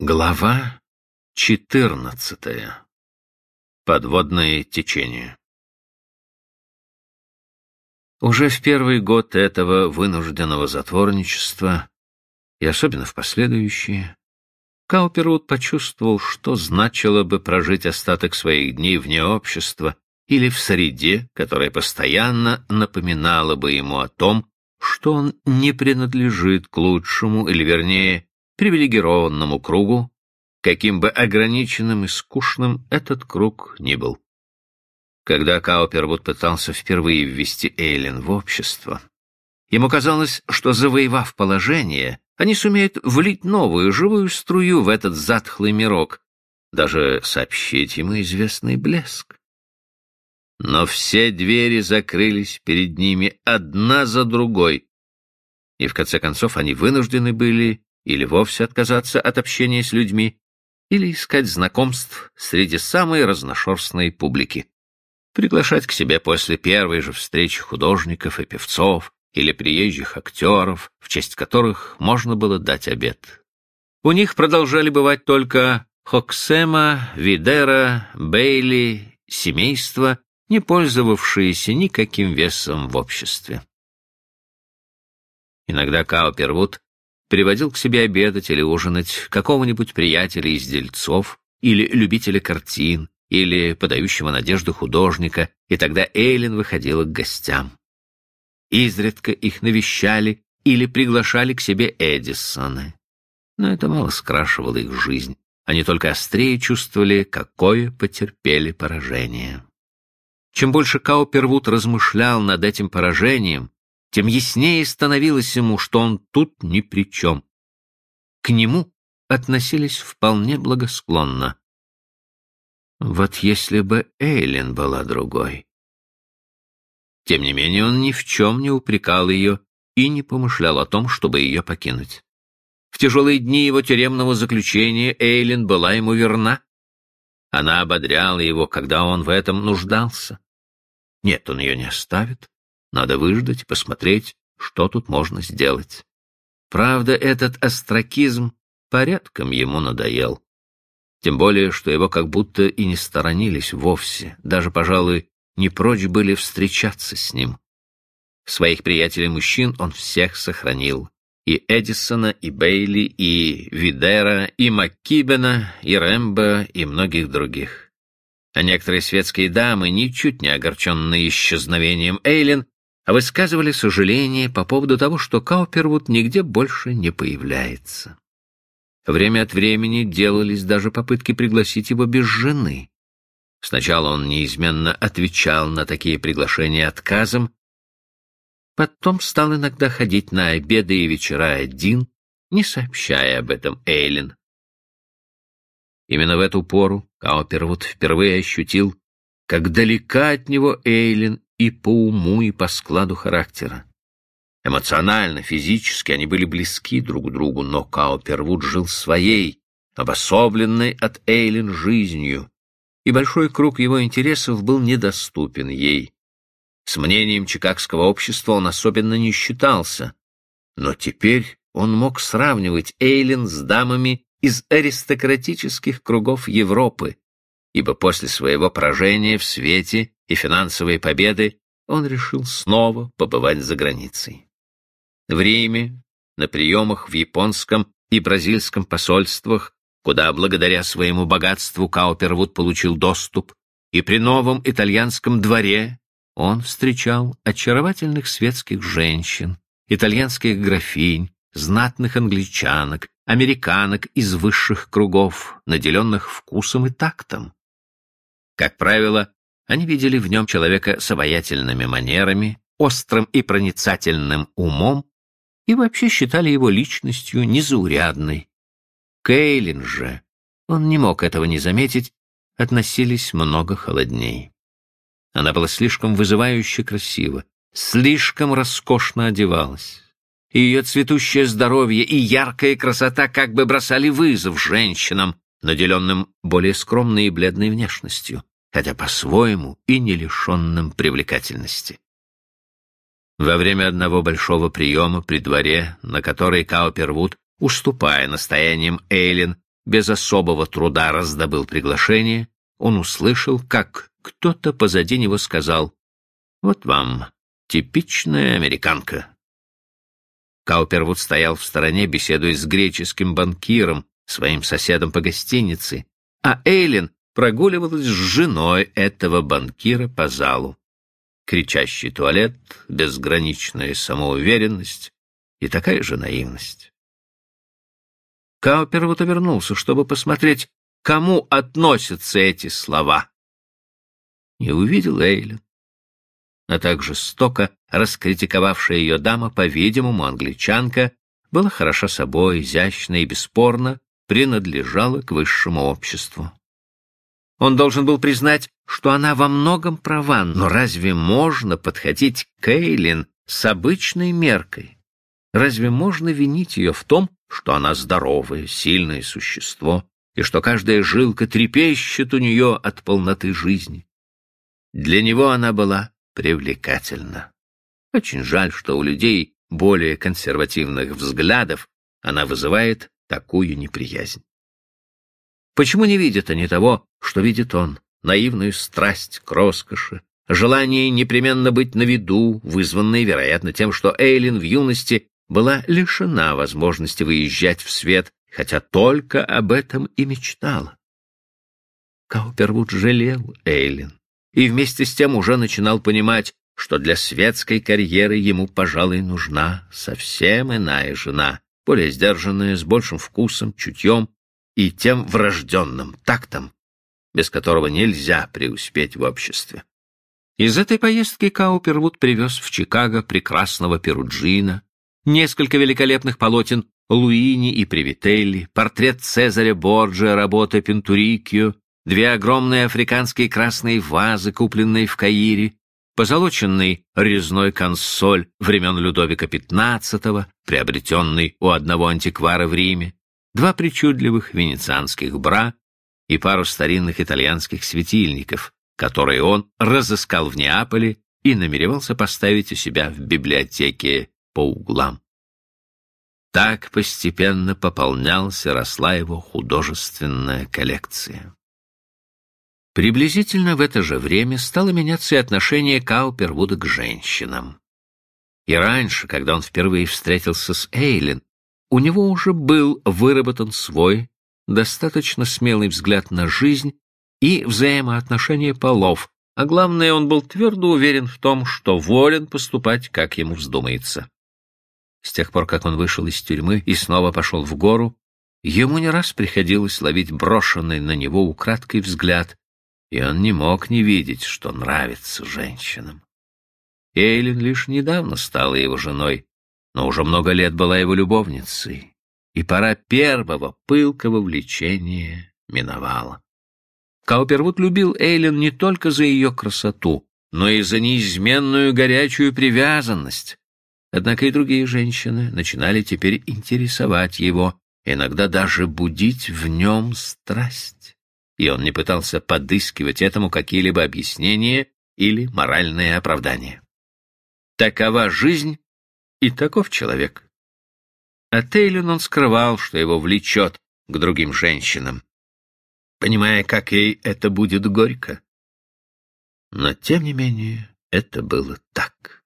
Глава четырнадцатая. Подводное течение. Уже в первый год этого вынужденного затворничества, и особенно в последующие, Каупервуд почувствовал, что значило бы прожить остаток своих дней вне общества или в среде, которая постоянно напоминала бы ему о том, что он не принадлежит к лучшему, или, вернее, привилегированному кругу, каким бы ограниченным и скучным этот круг ни был. Когда Каупервуд пытался впервые ввести Эйлин в общество, ему казалось, что, завоевав положение, они сумеют влить новую живую струю в этот затхлый мирок, даже сообщить ему известный блеск. Но все двери закрылись перед ними одна за другой, и в конце концов они вынуждены были или вовсе отказаться от общения с людьми, или искать знакомств среди самой разношерстной публики. Приглашать к себе после первой же встречи художников и певцов или приезжих актеров, в честь которых можно было дать обед. У них продолжали бывать только Хоксема, Видера, Бейли, семейство, не пользовавшиеся никаким весом в обществе. Иногда Каупервуд приводил к себе обедать или ужинать какого-нибудь приятеля из дельцов, или любителя картин, или подающего надежду художника, и тогда Эйлин выходила к гостям. Изредка их навещали или приглашали к себе Эдисоны. Но это мало скрашивало их жизнь. Они только острее чувствовали, какое потерпели поражение. Чем больше Каупервуд размышлял над этим поражением, тем яснее становилось ему, что он тут ни при чем. К нему относились вполне благосклонно. Вот если бы Эйлин была другой. Тем не менее, он ни в чем не упрекал ее и не помышлял о том, чтобы ее покинуть. В тяжелые дни его тюремного заключения Эйлин была ему верна. Она ободряла его, когда он в этом нуждался. Нет, он ее не оставит. Надо выждать посмотреть, что тут можно сделать. Правда, этот остракизм порядком ему надоел. Тем более, что его как будто и не сторонились вовсе, даже, пожалуй, не прочь были встречаться с ним. Своих приятелей-мужчин он всех сохранил. И Эдисона, и Бейли, и Видера, и Маккибена, и Рэмбо, и многих других. А некоторые светские дамы, ничуть не огорченные исчезновением Эйлин, высказывали сожаление по поводу того, что Каупервуд нигде больше не появляется. Время от времени делались даже попытки пригласить его без жены. Сначала он неизменно отвечал на такие приглашения отказом, потом стал иногда ходить на обеды и вечера один, не сообщая об этом Эйлин. Именно в эту пору Каупервуд впервые ощутил, как далека от него Эйлин и по уму, и по складу характера. Эмоционально, физически они были близки друг к другу, но Каупервуд жил своей, обособленной от Эйлин жизнью, и большой круг его интересов был недоступен ей. С мнением чикагского общества он особенно не считался, но теперь он мог сравнивать Эйлин с дамами из аристократических кругов Европы, ибо после своего поражения в свете и финансовой победы он решил снова побывать за границей. В Риме, на приемах в японском и бразильском посольствах, куда благодаря своему богатству Каупервуд получил доступ, и при новом итальянском дворе он встречал очаровательных светских женщин, итальянских графинь, знатных англичанок, американок из высших кругов, наделенных вкусом и тактом. Как правило, они видели в нем человека с обаятельными манерами, острым и проницательным умом и вообще считали его личностью незаурядной. Кейлин же, он не мог этого не заметить, относились много холодней. Она была слишком вызывающе красива, слишком роскошно одевалась. Ее цветущее здоровье и яркая красота как бы бросали вызов женщинам, наделенным более скромной и бледной внешностью хотя по-своему и не лишенным привлекательности. Во время одного большого приема при дворе, на который Каупервуд, уступая настояниям Эйлин, без особого труда раздобыл приглашение, он услышал, как кто-то позади него сказал «Вот вам типичная американка». Каупервуд стоял в стороне, беседуя с греческим банкиром, своим соседом по гостинице, а Эйлин прогуливалась с женой этого банкира по залу. Кричащий туалет, безграничная самоуверенность и такая же наивность. Каупервуд обернулся, чтобы посмотреть, кому относятся эти слова. И увидел Эйлин. А также жестоко раскритиковавшая ее дама, по-видимому, англичанка, была хороша собой, изящна и бесспорно принадлежала к высшему обществу. Он должен был признать, что она во многом права, но разве можно подходить к Эйлин с обычной меркой? Разве можно винить ее в том, что она здоровое, сильное существо, и что каждая жилка трепещет у нее от полноты жизни. Для него она была привлекательна. Очень жаль, что у людей более консервативных взглядов она вызывает такую неприязнь. Почему не видят они того, что видит он, наивную страсть к роскоши, желание непременно быть на виду, вызванное, вероятно, тем, что Эйлин в юности была лишена возможности выезжать в свет, хотя только об этом и мечтала. Каупервуд жалел Эйлин и вместе с тем уже начинал понимать, что для светской карьеры ему, пожалуй, нужна совсем иная жена, более сдержанная, с большим вкусом, чутьем и тем врожденным тактом, без которого нельзя преуспеть в обществе. Из этой поездки Каупервуд привез в Чикаго прекрасного Перуджина, несколько великолепных полотен Луини и Привителли, портрет Цезаря Борджа, работы Пентурикио, две огромные африканские красные вазы, купленные в Каире, позолоченный резной консоль времен Людовика XV, приобретенный у одного антиквара в Риме, два причудливых венецианских бра и пару старинных итальянских светильников, которые он разыскал в Неаполе и намеревался поставить у себя в библиотеке по углам. Так постепенно пополнялась и росла его художественная коллекция. Приблизительно в это же время стало меняться и отношение Каупервуда к женщинам. И раньше, когда он впервые встретился с Эйлин, у него уже был выработан свой, достаточно смелый взгляд на жизнь и взаимоотношения полов, а главное, он был твердо уверен в том, что волен поступать, как ему вздумается. С тех пор, как он вышел из тюрьмы и снова пошел в гору, ему не раз приходилось ловить брошенный на него украдкой взгляд, и он не мог не видеть, что нравится женщинам. Эйлин лишь недавно стала его женой, но уже много лет была его любовницей, и пора первого пылкого влечения миновала. Каупервуд любил Эйлин не только за ее красоту, но и за неизменную горячую привязанность, Однако и другие женщины начинали теперь интересовать его, иногда даже будить в нем страсть. И он не пытался подыскивать этому какие-либо объяснения или моральные оправдания. Такова жизнь и таков человек. А Тейлин он скрывал, что его влечет к другим женщинам, понимая, как ей это будет горько. Но, тем не менее, это было так.